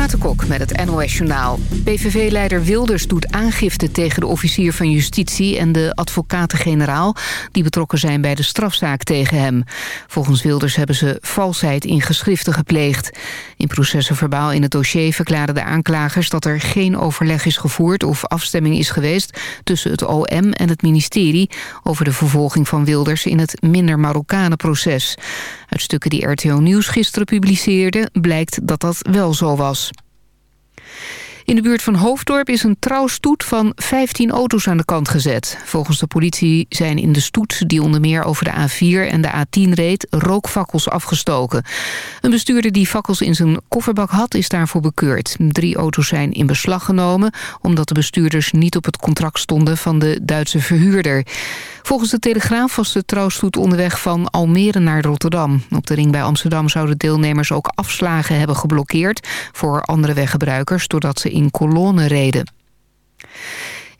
Renate met het NOS Journaal. PVV-leider Wilders doet aangifte tegen de officier van justitie... en de advocaten-generaal die betrokken zijn bij de strafzaak tegen hem. Volgens Wilders hebben ze valsheid in geschriften gepleegd. In processenverbaal in het dossier verklaren de aanklagers... dat er geen overleg is gevoerd of afstemming is geweest... tussen het OM en het ministerie... over de vervolging van Wilders in het minder Marokkanen proces. Uit stukken die RTO Nieuws gisteren publiceerde... blijkt dat dat wel zo was. In de buurt van Hoofddorp is een trouwstoet van 15 auto's aan de kant gezet. Volgens de politie zijn in de stoet, die onder meer over de A4 en de A10 reed, rookfakkels afgestoken. Een bestuurder die fakkels in zijn kofferbak had, is daarvoor bekeurd. Drie auto's zijn in beslag genomen, omdat de bestuurders niet op het contract stonden van de Duitse verhuurder. Volgens de Telegraaf was de trouwstoet onderweg van Almere naar Rotterdam. Op de ring bij Amsterdam zouden deelnemers ook afslagen hebben geblokkeerd voor andere weggebruikers, doordat ze in kolonnen reden.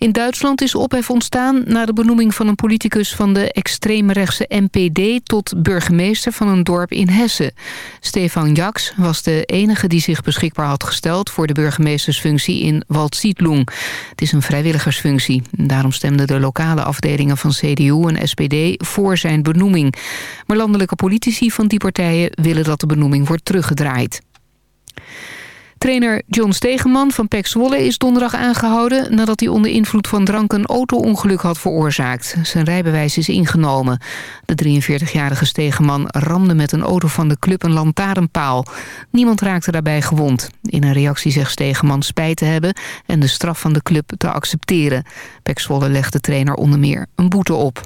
In Duitsland is ophef ontstaan na de benoeming van een politicus van de extreemrechtse NPD tot burgemeester van een dorp in Hessen. Stefan Jaks was de enige die zich beschikbaar had gesteld voor de burgemeestersfunctie in Waldsiedlung. Het is een vrijwilligersfunctie. Daarom stemden de lokale afdelingen van CDU en SPD voor zijn benoeming. Maar landelijke politici van die partijen willen dat de benoeming wordt teruggedraaid. Trainer John Stegeman van PEC Zwolle is donderdag aangehouden... nadat hij onder invloed van drank een auto-ongeluk had veroorzaakt. Zijn rijbewijs is ingenomen. De 43-jarige Stegeman ramde met een auto van de club een lantaarnpaal. Niemand raakte daarbij gewond. In een reactie zegt Stegeman spijt te hebben... en de straf van de club te accepteren. PEC Zwolle legt de trainer onder meer een boete op.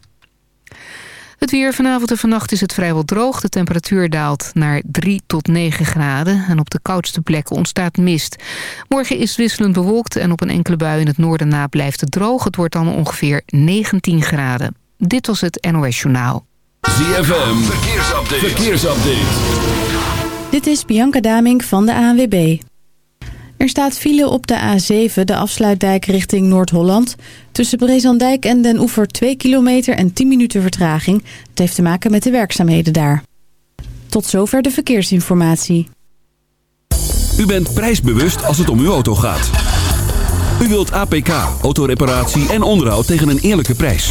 Het weer vanavond en vannacht is het vrijwel droog. De temperatuur daalt naar 3 tot 9 graden. En op de koudste plekken ontstaat mist. Morgen is wisselend bewolkt en op een enkele bui in het noorden na blijft het droog. Het wordt dan ongeveer 19 graden. Dit was het NOS Journaal. ZFM, verkeersupdate. verkeersupdate. Dit is Bianca Daming van de ANWB. Er staat file op de A7, de afsluitdijk richting Noord-Holland. Tussen Brezandijk en Den Oever 2 kilometer en 10 minuten vertraging. Het heeft te maken met de werkzaamheden daar. Tot zover de verkeersinformatie. U bent prijsbewust als het om uw auto gaat. U wilt APK, autoreparatie en onderhoud tegen een eerlijke prijs.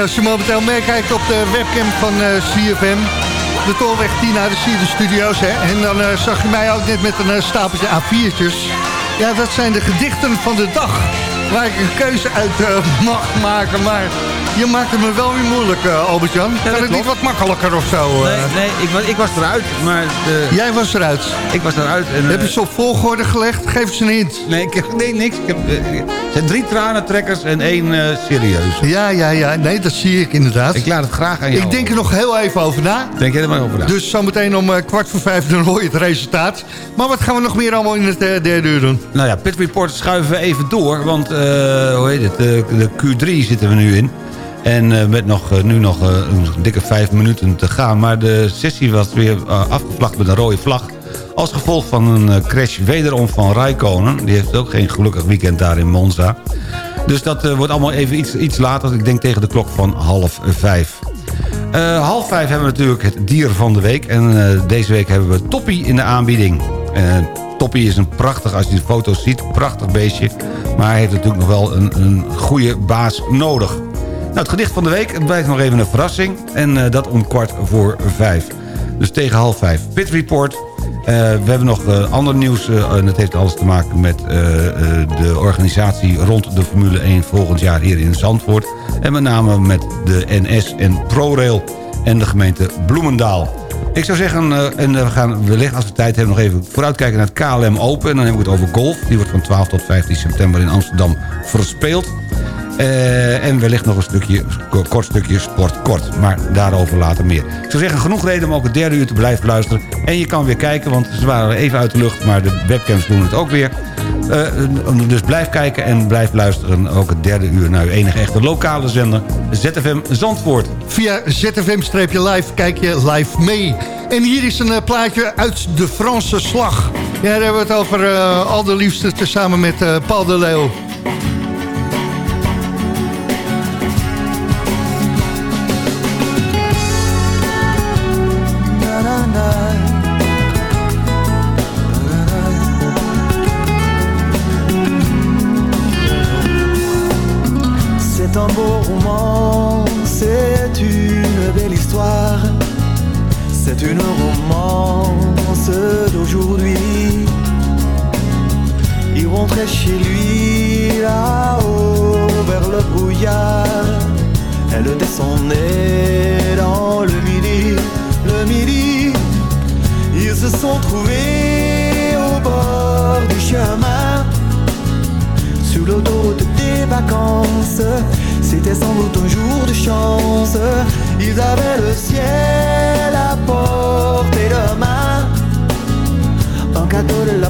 En als je momenteel meekijkt op de webcam van eh, CFM... de tolweg 10 naar de Sierde Studio's, hè. En dan eh, zag je mij ook net met een eh, stapeltje A4'tjes. Ja, dat zijn de gedichten van de dag. Waar ik een keuze uit mag maken, maar... Je maakt het me wel weer moeilijk, Albert-Jan. kan het niet wat makkelijker of zo? Nee, nee ik, was, ik was eruit, maar de, Jij was eruit. ik was eruit. En, Heb je ze op volgorde gelegd? Geef eens een hint. Nee, ik heb, nee, niks. Ik heb, er zijn drie tranentrekkers en één eh serieuze. Ja, ja, ja. Nee, dat zie ik inderdaad. Ik laat het graag aan jou. Ik denk er nog heel even over na. Denk er maar over na. Dus zometeen om eh, kwart voor vijf dan hoor je het resultaat. Maar wat gaan we nog meer allemaal in het eh, derde uur doen? Nou ja, Pit Report schuiven we even door. Want, hoe heet het, de Q3 zitten we nu in. En met nog, nu nog een dikke vijf minuten te gaan. Maar de sessie was weer afgevlakt met een rode vlag. Als gevolg van een eh, crash wederom van Rijkonen. Die heeft ook geen gelukkig weekend daar in Monza. Dus dat eh, wordt allemaal even iets, iets later. Ik denk tegen de klok van half vijf. Eh, half vijf hebben we natuurlijk het dier van de week. En deze week hebben we Toppie in de aanbieding. Toppie is een prachtig, als je de foto's ziet, prachtig beestje. Maar hij heeft natuurlijk nog wel een, een goede baas nodig. Nou, het gedicht van de week het blijft nog even een verrassing. En dat om kwart voor vijf. Dus tegen half vijf. Pit Report. Eh, we hebben nog eh, ander nieuws. eh, en dat heeft alles te maken met de organisatie rond de Formule 1 volgend jaar hier in Zandvoort. En met name met de NS en ProRail en de gemeente Bloemendaal. Ik zou zeggen, en we gaan wellicht als we tijd hebben nog even vooruitkijken naar het KLM Open. En dan hebben we het over golf. Die wordt van 12 tot 15 september in Amsterdam verspeeld. Eh, en wellicht nog een stukje, ko- kort stukje sport kort. Maar daarover later meer. Ik zou zeggen, genoeg reden om ook het derde uur te blijven luisteren. En je kan weer kijken, want ze waren even uit de lucht... maar de webcams doen het ook weer. Eh, dus blijf kijken en blijf luisteren. Ook het derde uur naar uw enige echte lokale zender... ZFM Zandvoort. Via ZFM-live kijk je live mee. En hier is een eh, plaatje uit de Franse slag. Ja, daar hebben we het over eh, al de liefste tezamen met Paul de Leeuw. C'était sans doute un jour de chance. Ils avaient le ciel à portée de main. Un cadeau de la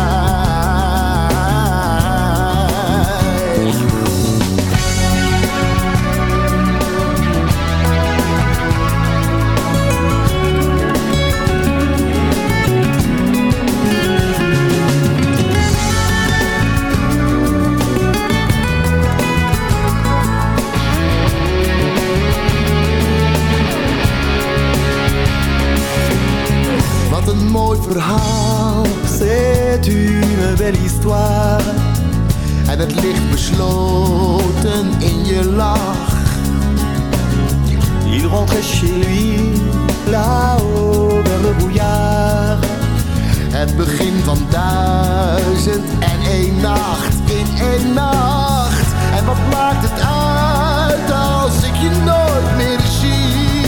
Duizend en één nacht in één nacht. En wat maakt het uit als ik je nooit meer zie?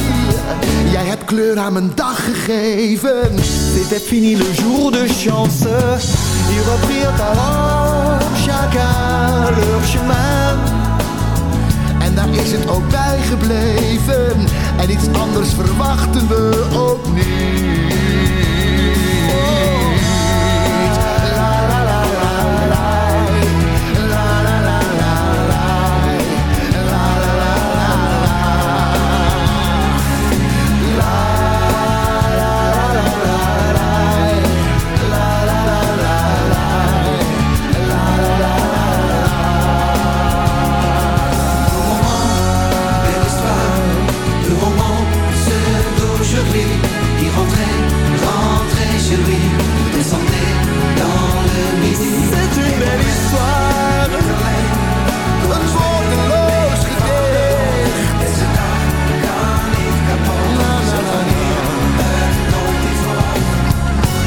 Jij hebt heb kleur aan mijn dag gegeven. C'était fini le jour de chance. Ils reprirent alors chacun leur chemin. En daar is het ook bij gebleven. En iets anders verwachten we ook histoire. Een zorgeloos gedicht. Et ce temps, quand il capot,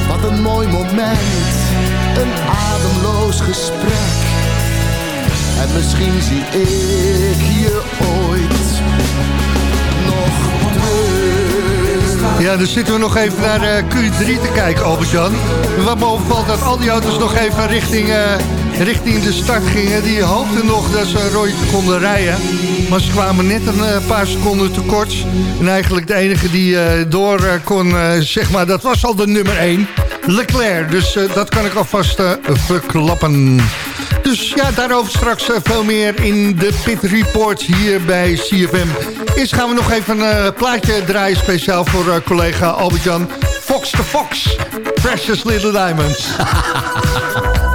Wat een mooi moment, een ademloos gesprek. En misschien zie ik je ooit nog. Ja, dan zitten we nog even naar eh, Q3 te kijken, Albert-Jan. Wat me opvalt dat al die auto's nog even richting, eh, richting de start gingen. Die hoopten nog dat ze een konden rijden. Maar ze kwamen net een eh, paar seconden tekort. En eigenlijk de enige die eh, door eh, kon, zeg maar, dat was al de nummer 1. Leclerc, dus dat kan ik alvast verklappen. Dus ja, daarover straks veel meer in de Pit Report hier bij CFM. Eerst gaan we nog even een plaatje draaien speciaal voor collega Albert-Jan. Fox the Fox, Precious Little Diamonds.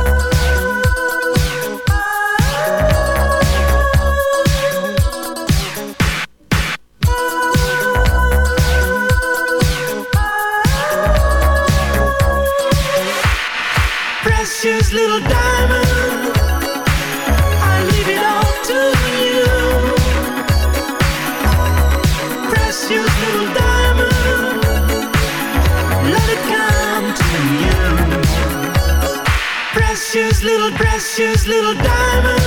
precious little diamond,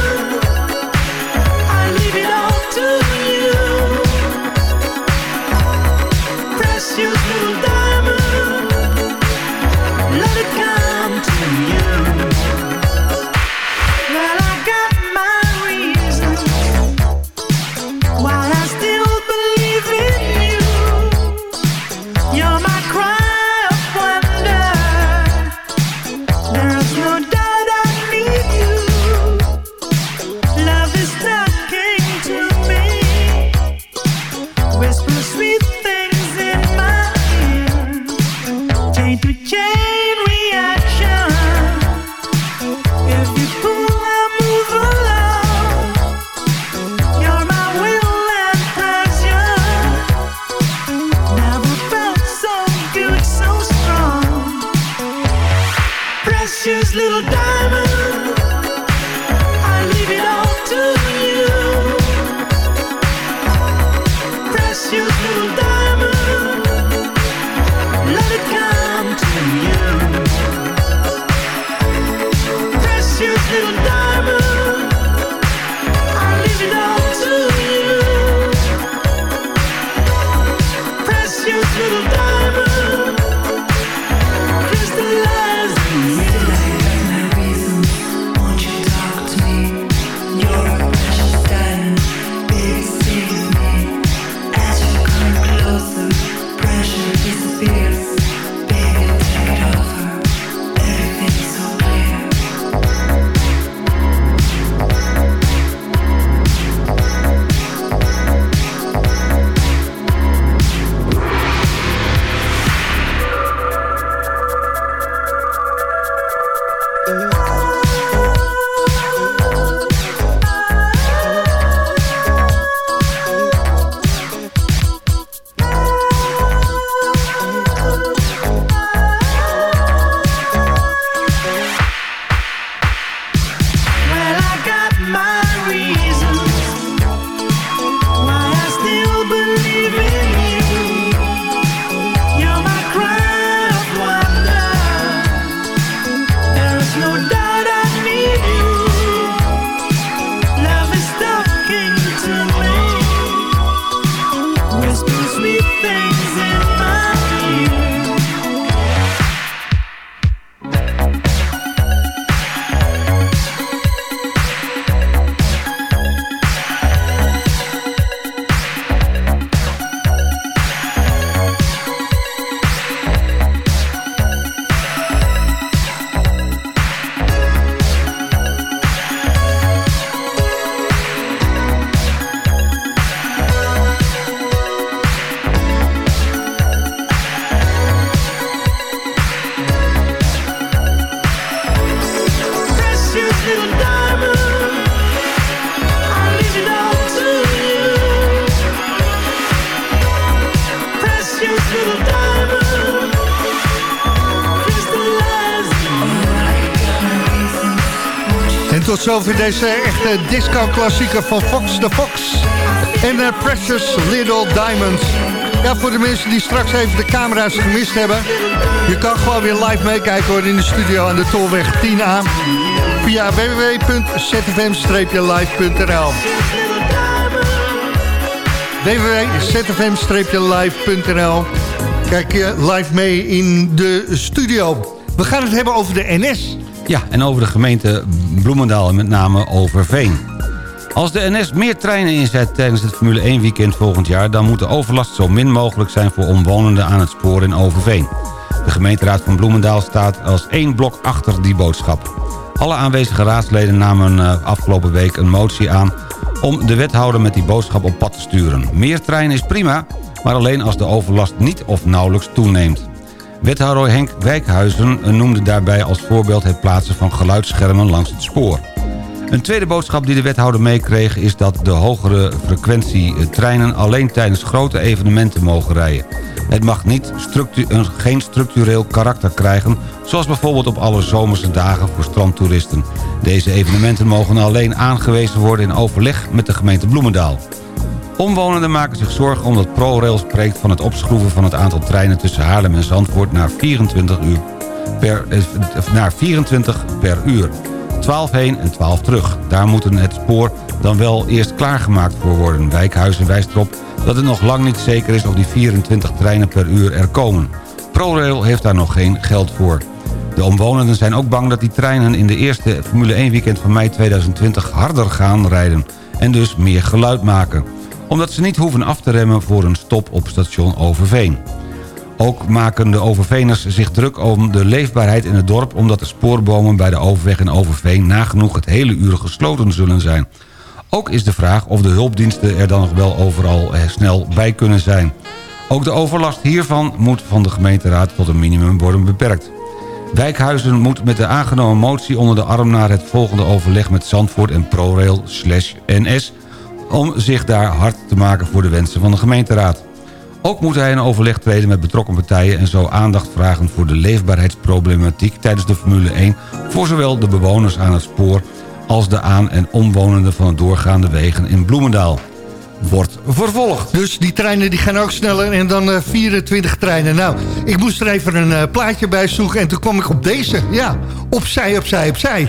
zover deze echte disco-klassieker van Fox the Fox. En uh, Precious Little Diamonds. Ja, voor de mensen die straks even de camera's gemist hebben. Je kan gewoon weer live meekijken hoor in de studio aan de Tolweg 10A. Via www.zfm-live.nl www.zfm-live.nl Kijk je live mee in de studio. We gaan het hebben over de NS. Ja, en over de gemeente Bloemendaal en met name Overveen. Als de NS meer treinen inzet tijdens het Formule 1 weekend volgend jaar... dan moet de overlast zo min mogelijk zijn voor omwonenden aan het spoor in Overveen. De gemeenteraad van Bloemendaal staat als één blok achter die boodschap. Alle aanwezige raadsleden namen uh, afgelopen week een motie aan... om de wethouder met die boodschap op pad te sturen. Meer treinen is prima, maar alleen als de overlast niet of nauwelijks toeneemt. Wethouder Henk Wijkhuizen noemde daarbij als voorbeeld het plaatsen van geluidsschermen langs het spoor. Een tweede boodschap die de wethouder meekreeg is dat de hogere frequentie treinen alleen tijdens grote evenementen mogen rijden. Het mag niet geen structureel karakter krijgen, zoals bijvoorbeeld op alle zomerse dagen voor strandtoeristen. Deze evenementen mogen alleen aangewezen worden in overleg met de gemeente Bloemendaal. Omwonenden maken zich zorgen omdat ProRail spreekt van het opschroeven van het aantal treinen tussen Haarlem en Zandvoort naar 24 uur per, eh, naar 24 per uur. 12 heen en 12 terug. Daar moeten het spoor dan wel eerst klaargemaakt voor worden. Wijkhuizen wijst erop dat het nog lang niet zeker is of die 24 treinen per uur er komen. ProRail heeft daar nog geen geld voor. De omwonenden zijn ook bang dat die treinen in de eerste Formule 1 weekend van mei 2020 harder gaan rijden en dus meer geluid maken. Omdat ze niet hoeven af te remmen voor een stop op station Overveen. Ook maken de Overveners zich druk om de leefbaarheid in het dorp... omdat de spoorbomen bij de Overweg in Overveen nagenoeg het hele uur gesloten zullen zijn. Ook is de vraag of de hulpdiensten er dan nog wel overal eh, snel bij kunnen zijn. Ook de overlast hiervan moet van de gemeenteraad tot een minimum worden beperkt. Wijkhuizen moet met de aangenomen motie onder de arm naar het volgende overleg met Zandvoort en ProRail NS... om zich daar hard te maken voor de wensen van de gemeenteraad. Ook moet hij in overleg treden met betrokken partijen... en zo aandacht vragen voor de leefbaarheidsproblematiek tijdens de Formule 1... voor zowel de bewoners aan het spoor als de aan- en omwonenden van de doorgaande wegen in Bloemendaal. Wordt vervolgd. Dus die treinen die gaan ook sneller en dan eh 24 treinen. Nou, ik moest er even een eh, plaatje bij zoeken en toen kwam ik op deze. Ja, opzij, opzij, opzij.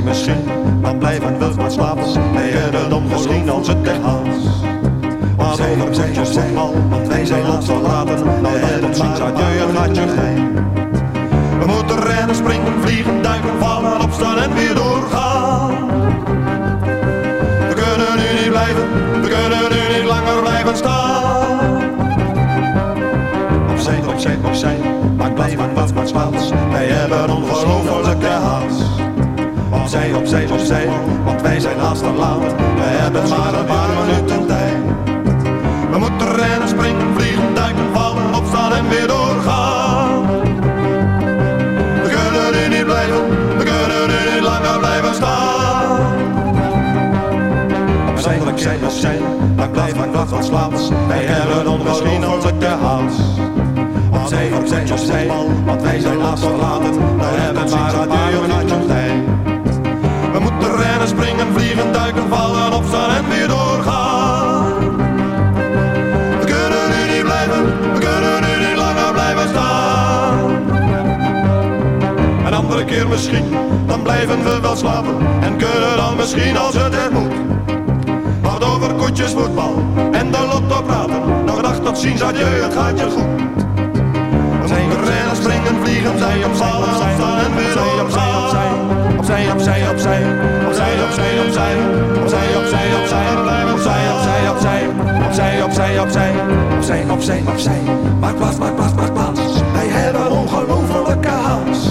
Een keer misschien, dan blijven we wat slapen. Wij hebben dan misschien als het echt haast. Maar over koetjes, voetbal, want wij zijn ons verlaten. Nou tot ziens, adieu, het gaat je goed. We moeten rennen, springen, vliegen, duiken, vallen, opstaan en weer doorgaan. We kunnen nu niet blijven, we kunnen nu niet langer blijven staan. Opzij, opzij, opzij, maar blijven wat wat plaats. Wij hebben ongelofelijke haast. Opzij, opzij, opzij, want wij zijn haast te laat. We hebben maar een paar minuten tijd. We moeten rennen, springen, vliegen, duiken, vallen, opstaan en weer doorgaan. We kunnen nu niet blijven, we kunnen nu niet langer blijven staan. Opzij, opzij, opzij, maar blijf maar wat wat slaats. Wij hebben ongelofelijke haast. Opzij, opzij, opzij, want wij zijn laatst verlaten. We hebben maar een paar minuten tijd. Rennen, springen, vliegen, duiken, vallen, opstaan en weer doorgaan. We kunnen nu niet blijven, we kunnen nu niet langer blijven staan. Een andere keer misschien, dan blijven we wel slapen. En kunnen dan misschien als het er moet. Wat over koetjes, voetbal en de lotto praten. Nog dag tot ziens, adieu, het gaat je goed. We rennen, springen, vliegen, zij opvallen, opstaan en weer opzij, opzij, opzij, opzij. opzij opzij, opzij, opzij, opzij, opzij, opzij, opzij, opzij, opzij, opzij, opzij, opzij, opzij, opzij. Maak plaats, maak plaats, maak plaats. Wij hebben ongelofelijke haast.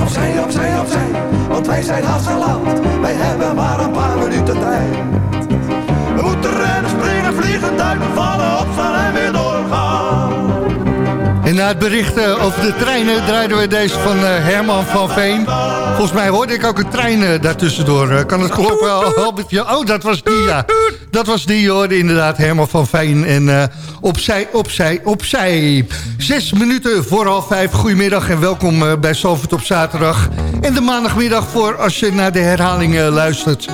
Opzij, opzij, opzij, want wij zijn haast laat. Wij hebben maar een paar minuten tijd. Na het bericht eh, over de treinen draaiden we deze van eh, Herman van Veen. Volgens mij hoorde ik ook een trein eh, daartussendoor. Kan het kloppen, Albertje? Oh, dat was die, ja. Dat was die, hoorde inderdaad Herman van Veen. En eh, opzij, opzij, opzij. Zes minuten voor half vijf. Goedemiddag en welkom bij Salford op zaterdag. En de maandagmiddag voor als je naar de herhaling eh, luistert.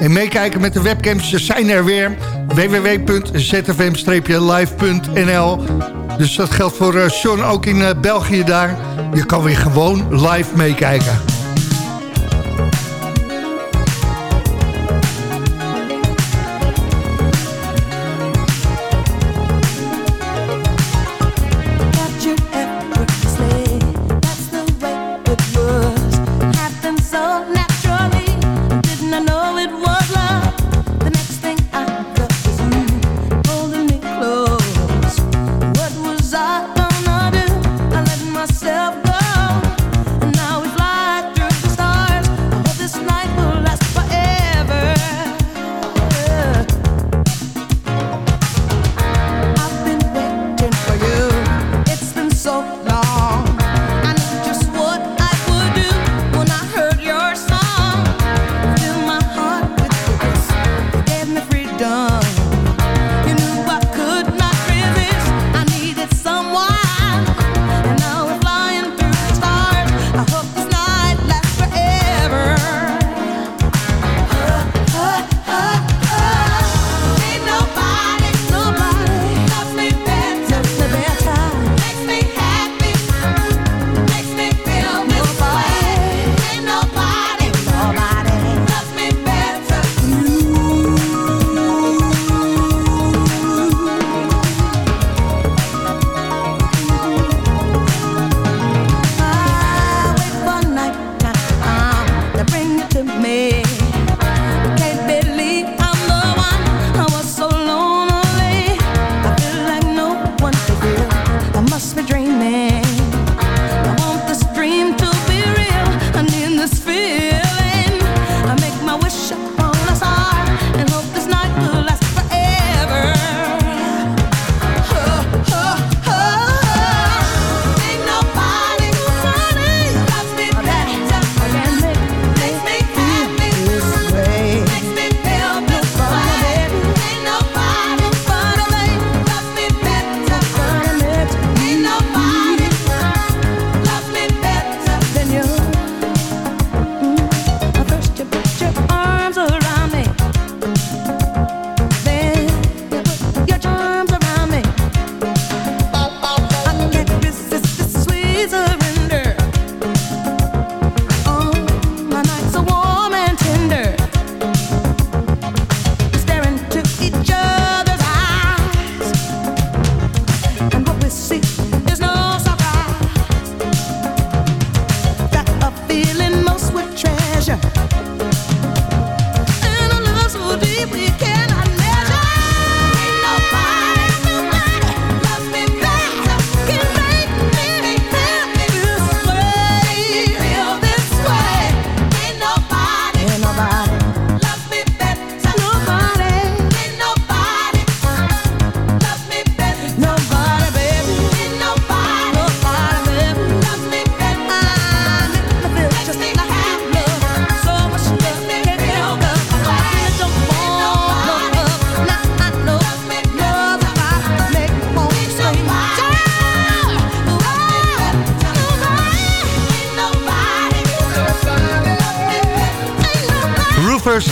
En meekijken met de webcams ze zijn er weer. www.zfm-live.nl Dus dat geldt voor eh, Sean ook in eh, België daar. Je kan weer gewoon live meekijken.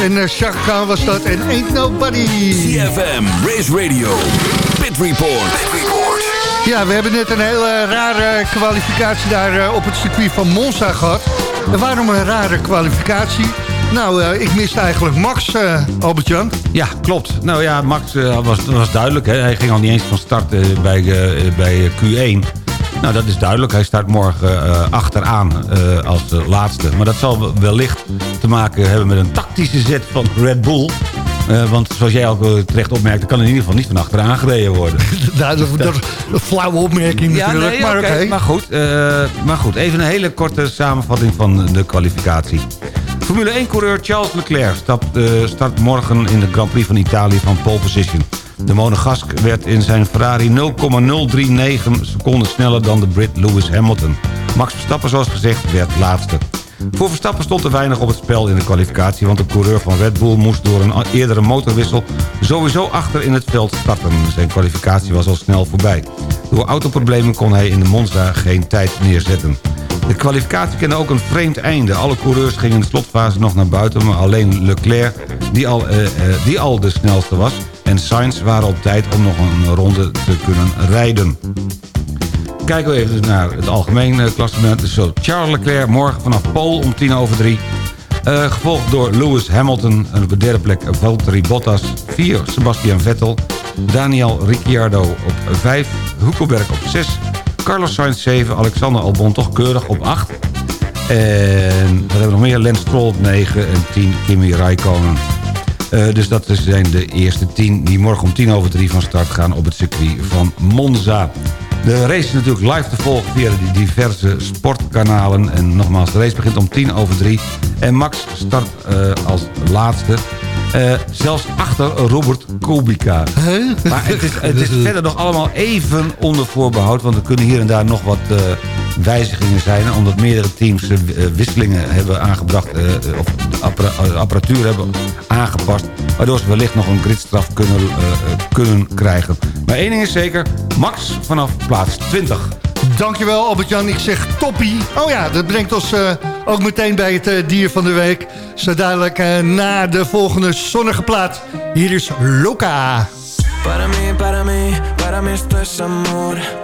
En uh, Chaka Khan was dat en Ain't Nobody. CFM, Race Radio, Pit Report. Pit Report. Ja, we hebben net een hele rare kwalificatie daar eh, op het circuit van Monza gehad. En waarom een rare kwalificatie? Nou, eh, ik miste eigenlijk Max, eh, Albert-Jan. Ja, klopt. Nou ja, Max eh, was, was duidelijk. Hè. Hij ging al niet eens van start eh, bij, eh, bij Q1. Nou, dat is duidelijk. Hij start morgen eh, achteraan eh, als de laatste. Maar dat zal wellicht te maken hebben met een tactische zet van Red Bull. Eh, want zoals jij ook eh, terecht opmerkte... kan in ieder geval niet van achteraan gereden worden. Nou, dat, dat, een flauwe opmerking Ja, natuurlijk, nee, maar maar, goed, eh, maar goed, even een hele korte samenvatting van de kwalificatie. Formule 1-coureur Charles Leclerc stapt, eh, start morgen in de Grand Prix van Italië van pole position. De Monegask werd in zijn Ferrari 0,039 seconden sneller dan de Brit Lewis Hamilton. Max Verstappen, zoals gezegd, werd laatste. Voor Verstappen stond er weinig op het spel in de kwalificatie... want de coureur van Red Bull moest door een eerdere motorwissel... sowieso achter in het veld starten. Zijn kwalificatie was al snel voorbij. Door autoproblemen kon hij in de Monza geen tijd neerzetten. De kwalificatie kende ook een vreemd einde. Alle coureurs gingen in de slotfase nog naar buiten... maar alleen Leclerc, die al, eh, eh, die al de snelste was... en Sainz waren op tijd om nog een ronde te kunnen rijden. Kijken we even naar het algemeen eh, klassement. Dus zo Charles Leclerc morgen vanaf Pole om tien over drie. Eh, gevolgd door Lewis Hamilton. En op de derde plek Valtteri Bottas. 4 Sebastian Vettel. Daniel Ricciardo op 5. Huckelberg op 6. Carlos Sainz 7. Alexander Albon toch keurig op 8. En wat hebben we nog meer? Lance Stroll op 9 en 10 Kimi Raikkonen. Eh, dus dat zijn de eerste 10 die morgen om 10 over 3 van start gaan op het circuit van Monza. De race is natuurlijk live te volgen via de diverse sportkanalen. En nogmaals, de race begint om 10 over 3. En Max start eh, als laatste. Eh, zelfs achter Robert Kubica. Maar het is, het is verder nog allemaal even onder voorbehoud. Want er kunnen hier en daar nog wat eh, wijzigingen zijn. Omdat meerdere teams eh, wisselingen hebben aangebracht. eh, of eh, apparatuur hebben aangepast. Waardoor ze wellicht nog een gridstraf kunnen, eh, eh, kunnen krijgen. Maar één ding is zeker. Max vanaf plaats 20. Dankjewel Albert-Jan, ik zeg toppie. Oh ja, dat brengt ons eh, ook meteen bij het eh, dier van de week. Zo dadelijk eh, na de volgende zonnige plaat. Hier is Loka. Para mí, para mí, para mí esto es amor.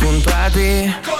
junto a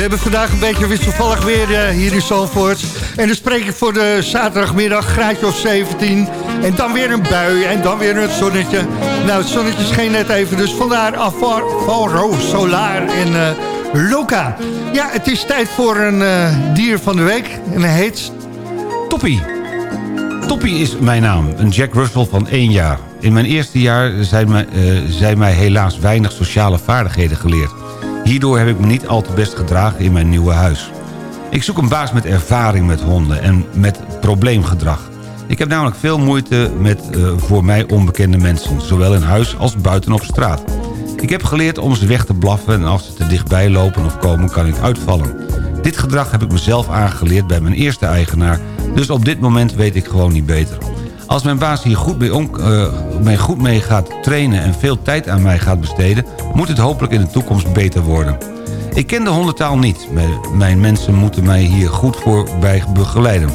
We hebben vandaag een beetje wisselvallig weer eh, hier in Zandvoort. En dan spreek ik voor de zaterdagmiddag, graadje of 17. En dan weer een bui en dan weer het zonnetje. Nou, het zonnetje scheen net even, dus vandaar Alvaro Solar en eh, Loca. Ja, het is tijd voor een eh, dier van de week. En hij heet... Toppie. Toppie is mijn naam, een Jack Russell van één jaar. In mijn eerste jaar zijn eh, zijn mij helaas weinig sociale vaardigheden geleerd. Hierdoor heb ik me niet al te best gedragen in mijn nieuwe huis. Ik zoek een baas met ervaring met honden en met probleemgedrag. Ik heb namelijk veel moeite met eh, voor mij onbekende mensen... zowel in huis als buiten op straat. Ik heb geleerd om ze weg te blaffen... en als ze te dichtbij lopen of komen kan ik uitvallen. Dit gedrag heb ik mezelf aangeleerd bij mijn eerste eigenaar... dus op dit moment weet ik gewoon niet beter. Als mijn baas hier goed mee, eh, goed gaat trainen... en veel tijd aan mij gaat besteden... moet het hopelijk in de toekomst beter worden. Ik ken de hondentaal niet. Mijn- mensen moeten mij hier goed voor bij begeleiden.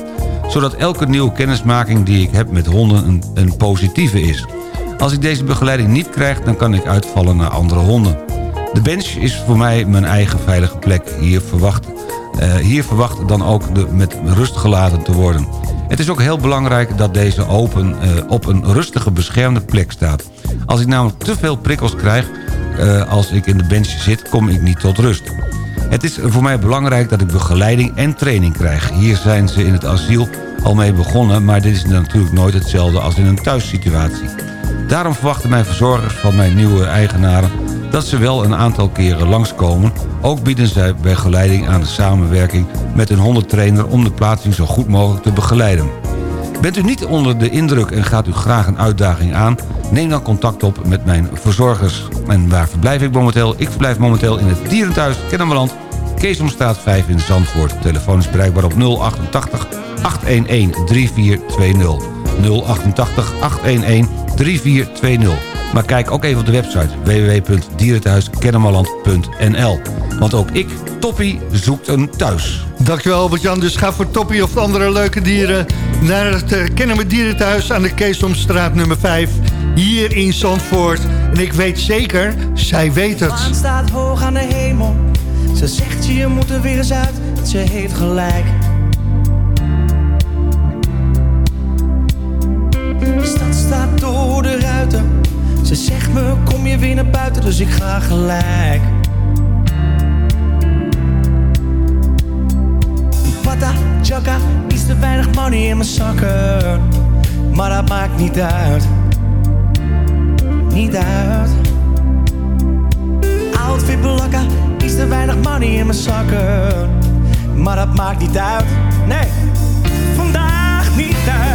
Zodat elke nieuwe kennismaking die ik heb met honden een, een positieve is. Als ik deze begeleiding niet krijg, dan kan ik uitvallen naar andere honden. De bench is voor mij mijn eigen veilige plek. Hier verwacht, eh, hier verwacht dan ook de, met rust gelaten te worden. Het is ook heel belangrijk dat deze open eh, op een rustige beschermde plek staat. Als ik namelijk te veel prikkels krijg eh, als ik in de bench zit, kom ik niet tot rust. Het is voor mij belangrijk dat ik begeleiding en training krijg. Hier zijn ze in het asiel al mee begonnen... maar dit is natuurlijk nooit hetzelfde als in een thuissituatie. Daarom verwachten mijn verzorgers van mijn nieuwe eigenaren... dat ze wel een aantal keren langskomen. Ook bieden zij begeleiding aan de samenwerking met een hondentrainer... om de plaatsing zo goed mogelijk te begeleiden. Bent u niet onder de indruk en gaat u graag een uitdaging aan... neem dan contact op met mijn verzorgers. En waar verblijf ik momenteel? Ik verblijf momenteel in het Dierenthuis Kennemerland... Keesomstraat 5 in Zandvoort. Telefoon is bereikbaar op 088 811 3420. 088 811 3420. Maar kijk ook even op de website www.dierenthuiskennemerland.nl. Want ook ik, Toppie, zoekt een thuis. Dankjewel Albert-Jan. Dus ga voor Toppie of andere leuke dieren... naar het uh, Kennemer Dierenthuis aan de Keesomstraat nummer 5... hier in Zandvoort. En ik weet zeker, zij weet het. maan staat hoog aan de hemel. Ze zegt je moet er weer eens uit, ze heeft gelijk. De stad staat door de ruiten. Ze zegt me kom je weer naar buiten, dus ik ga gelijk. Pata, chaka, iets te weinig money in mijn zakken. Maar dat maakt niet uit. Niet uit. Outfit blakka, iets te weinig money in mijn zakken. Maar dat maakt niet uit. Nee, vandaag niet uit.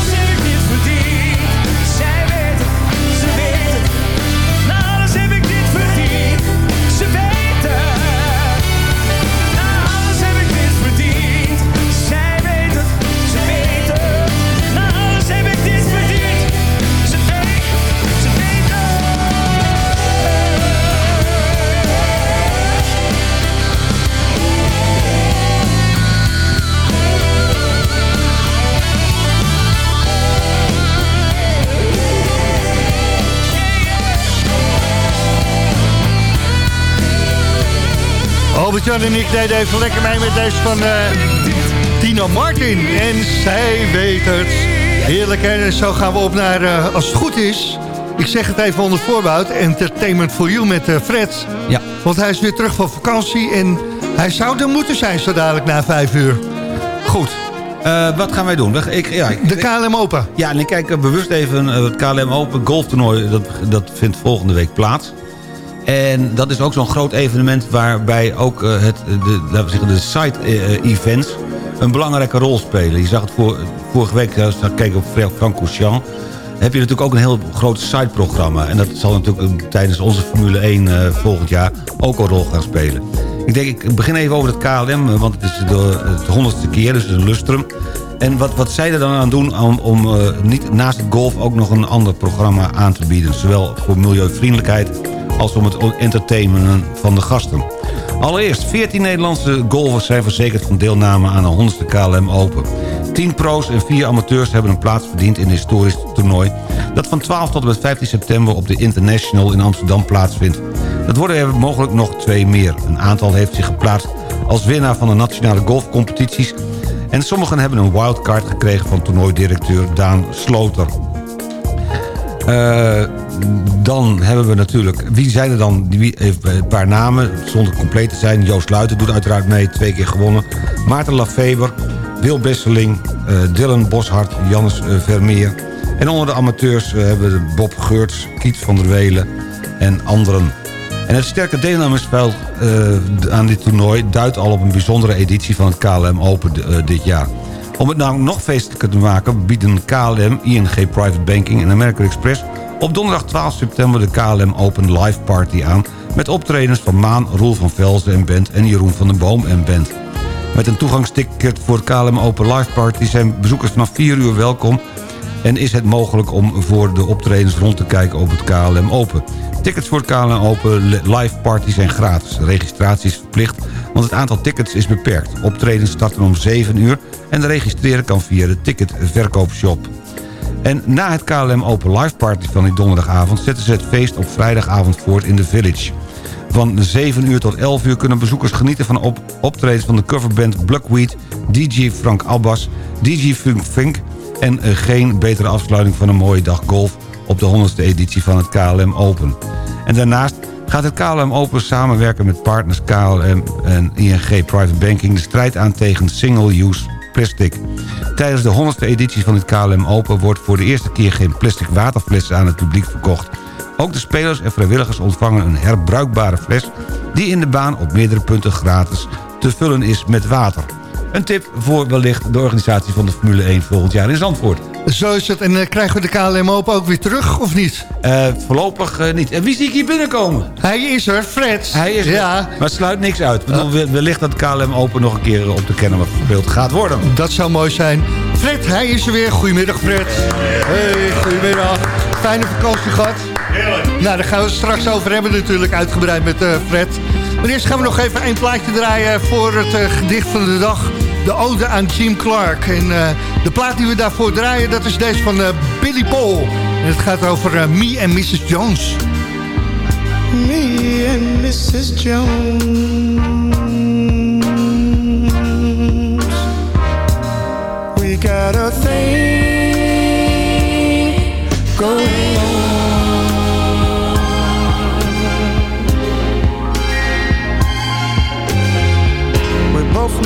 Albert-Jan en ik deden even lekker mee met deze van eh, Tina Martin. En zij weet het. Heerlijk, hè? En zo gaan we op naar, eh, als het goed is... Ik zeg het even onder voorbouw, Entertainment for You met eh, Fred. Ja. Want hij is weer terug van vakantie en hij zou er moeten zijn zo dadelijk na vijf uur. Goed. Wat gaan wij doen? We- Ik, ja, ik- De KLM Open. Ja, en ik kijk bewust even het KLM Open golftoernooi. Dat, dat vindt volgende week plaats. En dat is ook zo'n groot evenement waarbij ook eh, het, de, laten we zeggen, de side-events een belangrijke rol spelen. Je zag het voor, vorige week, als we keken op Fra- Francorchamps... heb je natuurlijk ook een heel groot side-programma. En dat zal natuurlijk eh, tijdens onze Formule 1 eh, volgend jaar ook een rol gaan spelen. Ik denk, ik begin even over het KLM, eh, want het is de, het honderdste keer, dus een lustrum. En wat, wat zij er dan aan doen om, om eh, niet naast het golf ook nog een ander programma aan te bieden. Zowel voor milieuvriendelijkheid als om het entertainen van de gasten. Allereerst, 14 Nederlandse golfers zijn verzekerd van deelname aan de 100ste KLM Open. 10 pro's en 4 amateurs hebben een plaats verdiend in het historisch toernooi... dat van 12 tot en met 15 september op de International in Amsterdam plaatsvindt. Dat worden er mogelijk nog twee meer. Een aantal heeft zich geplaatst als winnaar van de nationale golfcompetities... en sommigen hebben een wildcard gekregen van toernooidirecteur Daan Sloter. Eh, dan hebben we natuurlijk... Wie zijn er dan? Een paar namen, zonder compleet te zijn. Joost Luiten doet uiteraard mee, twee keer gewonnen. Maarten Lafeber, Wil Besseling, eh, Dylan Boshart, Jannes eh, Vermeer. En onder de amateurs eh, hebben we Bob Geurts, Kiet van der Welen en anderen. En het sterke deelnemersveld aan dit toernooi... duidt al op een bijzondere editie van het KLM Open dit jaar. Om het nou nog feestelijker te maken... bieden KLM, ING Private Banking en American Express... op donderdag 12 september de KLM Open Live Party aan... met optredens van Maan, Roel van Velzen en Band... en Jeroen van den Boom en Band. Met een toegangsticket voor KLM Open Live Party... zijn bezoekers vanaf 4 uur welkom... en is het mogelijk om voor de optredens rond te kijken op het KLM Open. Tickets voor het KLM Open Live Party zijn gratis. Registratie is verplicht, want het aantal tickets is beperkt. Optredens starten om 7 uur en registreren kan via de ticketverkoopshop. En na het KLM Open Live Party van die donderdagavond... zetten ze het feest op vrijdagavond voort in de Village. Van 7 uur tot 11 uur kunnen bezoekers genieten van op optredens van de coverband Blackweed... DJ Frank Abbas, DJ Funk Fink... en eh, geen betere afsluiting van een mooie dag golf... op de 100ste editie van het KLM Open. En daarnaast gaat het KLM Open samenwerken met partners KLM en ING Private Banking... de strijd aan tegen single-use plastic. Tijdens de 100ste editie van het KLM Open wordt voor de eerste keer geen plastic waterflessen aan het publiek verkocht. Ook de spelers en vrijwilligers ontvangen een herbruikbare fles... die in de baan op meerdere punten gratis te vullen is met water. Een tip voor wellicht de organisatie van de Formule 1 volgend jaar in Zandvoort. Zo is het. En eh, krijgen we de KLM Open ook weer terug, of niet? Eh, voorlopig eh, niet. En wie zie ik hier binnenkomen? Hij is er, Fred. Hij is er. Ja. Maar het sluit niks uit. Ik bedoel, we- Wellicht dat KLM Open nog een keer op te kennen wat gespeeld gaat worden. Dat zou mooi zijn. Fred, hij is er weer. Goedemiddag, Fred. Hey, goedemiddag. Fijne vakantie gehad. Nou, daar gaan we het straks over hebben natuurlijk, uitgebreid met eh, Fred. Maar eerst gaan we nog even een plaatje draaien voor het gedicht van de dag. De ode aan Jim Clark. En eh, de plaat die we daarvoor draaien, dat is deze van eh, Billy Paul. En het gaat over eh, Me en Mrs. Jones. Me and Mrs. Jones. We got a thing going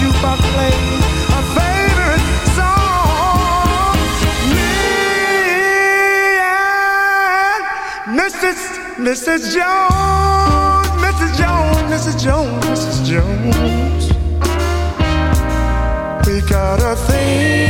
jukebox plays our favorite song. Me and Mrs. Mrs. Jones, Mrs. Jones, Mrs. Jones, Mrs. Jones. We got a thing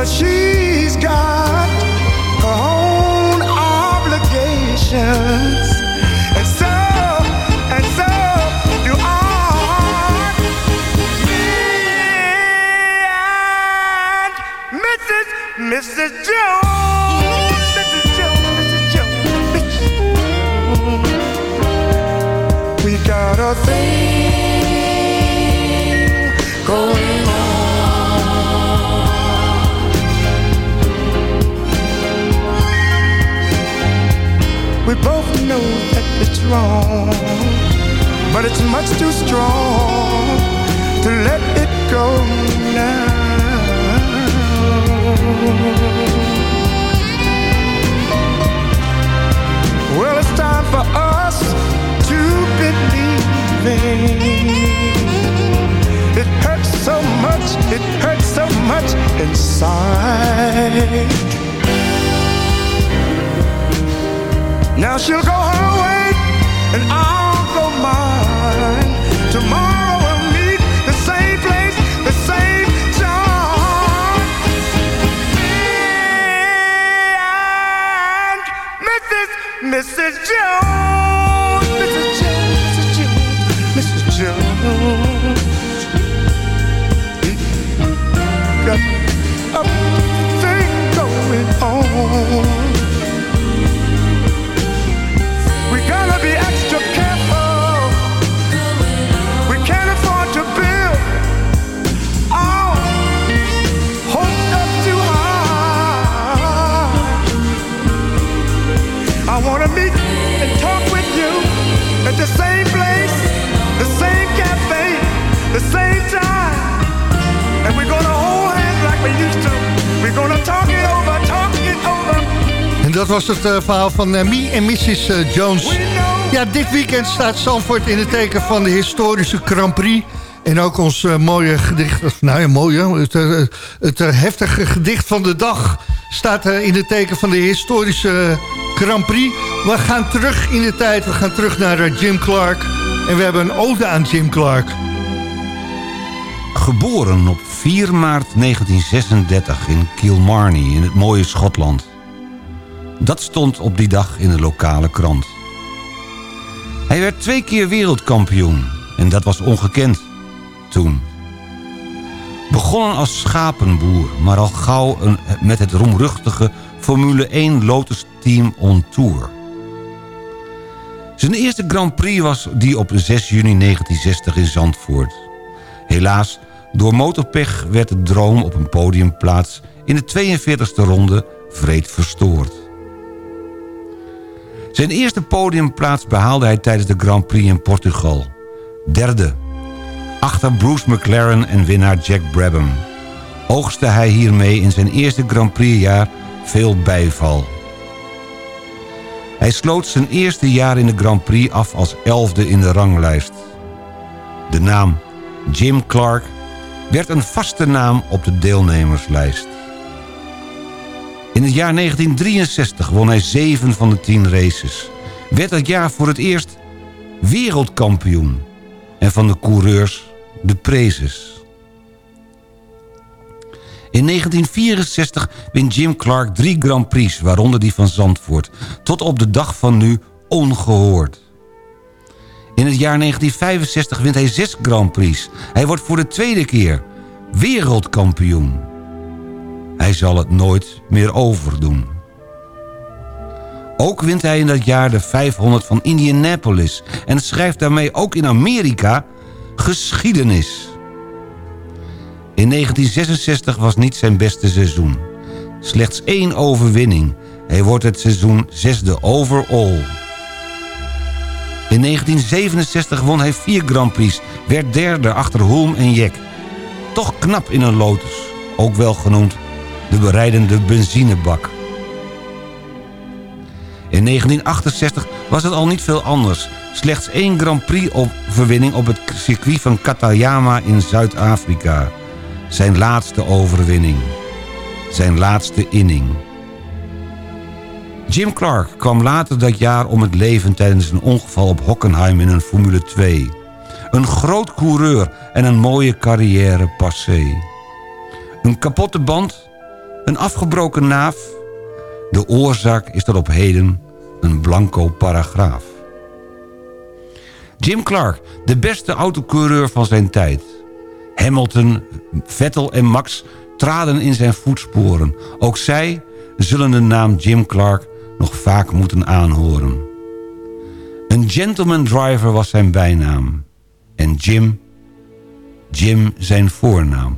Cause she's got her own obligations. And so, and so do I. Me and Mrs. Mrs. Jones. Mrs. Jones, Mrs. Jones, Mrs. Jones. We got a thing We both know that it's wrong, but it's much too strong to let it go now. Well, it's time for us to believe It hurts so much, it hurts so much inside. Now she'll go her way and I'll go mine. Tomorrow we'll meet the same place, the same time. Me and Mrs. Mrs. Jones, Mrs. Jones, Mrs. Jones, Mrs. Jones. Got a thing going on. En dat was het eh, verhaal van eh, Me en Mrs. eh, Jones. Ja, dit weekend staat Zandvoort in het teken van de historische Grand Prix. En ook ons mooie gedicht, of, nou ja, mooie, het, het heftige gedicht van de dag... staat in het teken van de historische Grand Prix. We gaan terug in de tijd, we gaan terug naar eh, Jim Clark. En we hebben een ode aan Jim Clark. Geboren op 4 maart 1936 in Kilmarnie in het mooie Schotland. Dat stond op die dag in de lokale krant. Hij werd twee keer wereldkampioen en dat was ongekend toen. Begonnen als schapenboer, maar al gauw met het roemruchtige Formule 1 Lotus Team on Tour. Zijn eerste Grand Prix was die op 6 juni 1960 in Zandvoort. Helaas, door motorpech werd de droom op een podiumplaats... in de 42e ronde vreed verstoord. Zijn eerste podiumplaats behaalde hij tijdens de Grand Prix in Portugal. Derde. Achter Bruce McLaren en winnaar Jack Brabham. Oogste hij hiermee in zijn eerste Grand Prix-jaar veel bijval. Hij sloot zijn eerste jaar in de Grand Prix af als elfde in de ranglijst. De naam Jim Clark werd een vaste naam op de deelnemerslijst. In het jaar 1963 won hij 7 van de 10 races. Werd dat jaar voor het eerst wereldkampioen. En van de coureurs de prezes. In 1964 wint Jim Clark drie Grand Prix, waaronder die van Zandvoort. Tot op de dag van nu ongehoord. In het jaar 1965 wint hij zes Grand Prix. Hij wordt voor de tweede keer wereldkampioen. Hij zal het nooit meer overdoen. Ook wint hij in dat jaar de 500 van Indianapolis... en schrijft daarmee ook in Amerika geschiedenis. In 1966 was niet zijn beste seizoen. Slechts één overwinning. Hij wordt het seizoen zesde overall. In 1967 won hij vier Grand Prix, werd derde achter Hulm en Jek. Toch knap in een Lotus, ook wel genoemd de bereidende benzinebak. In 1968 was het al niet veel anders. Slechts één Grand Prix-overwinning op het circuit van Katayama in Zuid-Afrika. Zijn laatste overwinning. Zijn laatste inning. Jim Clark kwam later dat jaar om het leven tijdens een ongeval op Hockenheim in een Formule 2. Een groot coureur en een mooie carrière passé. Een kapotte band, een afgebroken naaf. De oorzaak is tot op heden een blanco paragraaf. Jim Clark, de beste autocoureur van zijn tijd. Hamilton, Vettel en Max traden in zijn voetsporen. Ook zij zullen de naam Jim Clark nog vaak moeten aanhoren. Een gentleman driver was zijn bijnaam. En Jim, Jim zijn voornaam.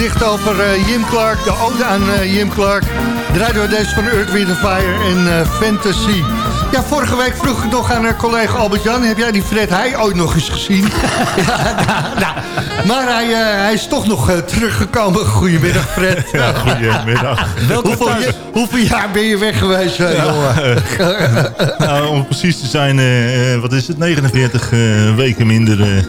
Gedicht over eh, Jim Clark, de ode aan eh, Jim Clark... draaiden we deze van Earth, Wind Fire en eh, Fantasy. Ja, vorige week vroeg ik nog aan collega Albert-Jan... heb jij die Fred Heij ooit nog eens gezien? ja, nou, nou. Maar hij, hij is toch nog teruggekomen. Goedemiddag, Fred. Ja, goedemiddag. hoeveel, je- hoeveel jaar ben je weg geweest, eh, jongen? nou, om precies te zijn, wat is het, 49 eh, weken minder,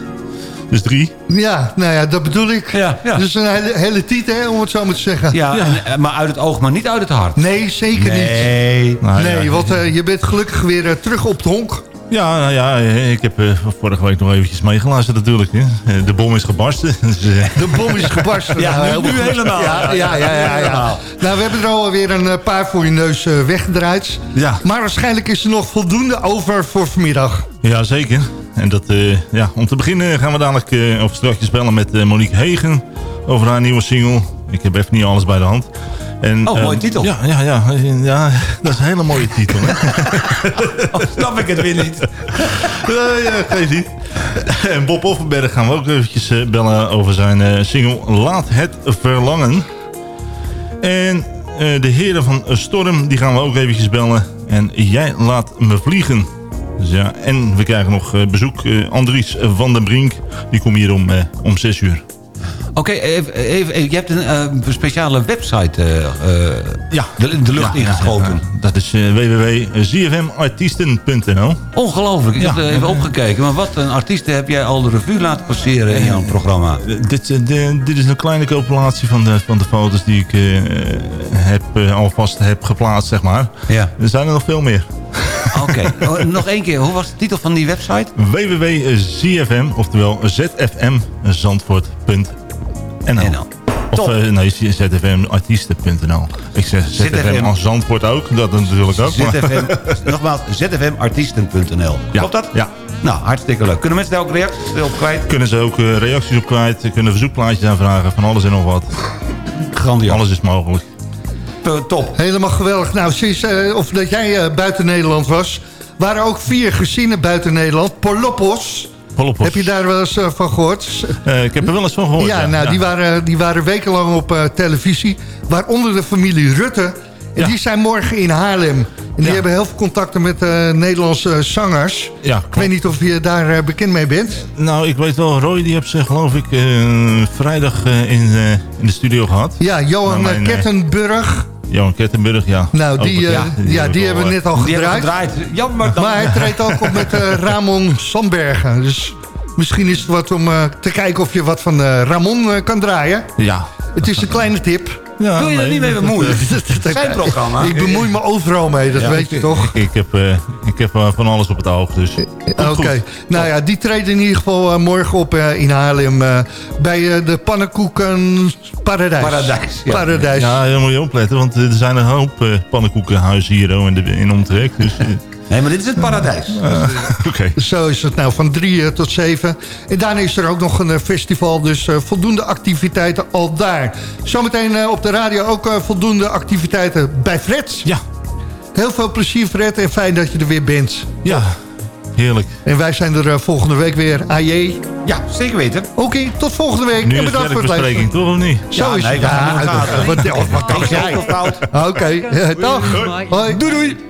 dus drie. Ja, nou ja, dat bedoel ik. Ja, ja. Dus een hele, hele titel, hè, om het zo maar te zeggen. Ja, en, maar uit het oog, maar niet uit het hart. Nee, zeker Nee. niet. Nou, nee, ja. want eh, je bent gelukkig weer eh, terug op het honk. Ja, nou ja, eh, ik heb eh, vorige week nog eventjes meegeluisterd natuurlijk. Hè. Eh, De bom is gebarsten. Dus, De bom is gebarsten. Ja, Nou, nu- helemaal nu goed. helemaal. Ja, ja, ja. ja. Nou, we hebben er alweer een paar voor je neus weggedraaid. Ja. Maar waarschijnlijk is er nog voldoende over voor vanmiddag. Ja, zeker. En dat, ja, om te beginnen gaan we dadelijk of straks bellen met Monique Hegen over haar nieuwe single. Ik heb even niet alles bij de hand. En, Oh, mooie titel. Ja, ja, ja, ja, dat is een hele mooie titel. Hè? Snap ik het weer niet. ja, geef niet. En Bob Offenberg gaan we ook eventjes eh, bellen over zijn eh, single Laat het verlangen. En eh, de heren van Storm, die gaan we ook eventjes bellen. En Jij laat me vliegen. Dus ja, en we krijgen nog bezoek. Andries van den Brink, die komt hier om, om 6 uur. Oké, even, even, even, je hebt een eh, speciale website eh, Ja. de, de lucht Ja, ingeschoten. ja. Dat is www.zfmartiesten.nl Ongelooflijk, ik heb er even opgekeken. Maar wat een artiesten heb jij al de revue laten passeren in jouw programma? Dit, de- dit is een kleine compilatie van de, van de foto's die ik heb, alvast heb geplaatst, zeg maar. Ja. Er zijn er nog veel meer. Oké, Oh, nog één keer. Hoe was de titel van die website? www.zfm, oftewel zfmzandvoort.nl Of eh, nee, zfmartiesten.nl Ik zeg ZFM, ZFM. als Zandvoort ook, dat natuurlijk ook. maar- ZFM, nogmaals, zfmartiesten.nl. Ja. Klopt dat? Ja. Nou, hartstikke leuk. Kunnen mensen daar ook reacties op kwijt? Kunnen ze ook eh, reacties op kwijt, kunnen verzoekplaatjes aanvragen, van alles en nog wat. Grandioos. Alles is mogelijk. Top. Helemaal geweldig. Nou, sinds eh, of dat jij eh, buiten Nederland was... waren ook vier gezinnen buiten Nederland. Polopos. Heb je daar wel eens eh, van gehoord? Eh, ik heb er wel eens van gehoord. ja, nou, Die, waren, die waren wekenlang op eh, televisie. Waaronder de familie Rutte. En Ja. die zijn morgen in Haarlem. En die hebben heel veel contacten met Nederlandse zangers. Ja, Ik weet niet of je daar bekend mee bent. Nou, ik weet wel, Roy die heeft ze geloof ik vrijdag in, in de studio gehad. Ja, Johan Nou, mijn, Kettenburg. Johan Kettenburg, ja. Nou, Ook die, eh, ja, die hebben we net al gedraaid. gedraaid. Jammer dan. Maar hij treedt ook op met eh, Ramon Sandbergen. Dus misschien is het wat om eh, te kijken of je wat van eh, Ramon eh, kan draaien. Ja. Het is een kleine tip. Ja, Wil je er nee, niet mee dat- bemoeien? dat- Zijn programma. Ik bemoei me overal mee, dat Ja, weet je toch? Ik, ik heb, eh, ik heb eh, van alles op het oog, dus... Oké, goed. nou ja, die treden in ieder geval eh, morgen op eh, in Haarlem... eh, bij eh, de Pannenkoeken Paradijs. Paradijs, ja. Paradijs. Ja, daar moet je opletten, want er zijn een hoop eh, pannenkoekenhuizen hier oh, in, de, in omtrek. Dus, eh, Nee, maar dit is het paradijs. Oké. Zo is het nou, van drie eh, tot zeven. En daarna is er ook nog een eh, festival, dus eh, voldoende activiteiten al daar. Zometeen eh, op de radio ook eh, voldoende activiteiten bij Fred. Ja. Heel veel plezier Fred en fijn dat je er weer bent. Ja, heerlijk. En wij zijn er eh, volgende week weer. AJ. Ja, zeker weten. Oké, tot volgende week. Nu en is bedankt voor het luisteren. werkbespreking, toch of niet? Zo Ja, is nee, het. Ja, gaten. wat, wat, wat? Oké, ja, dag. Hoi. Doei doei.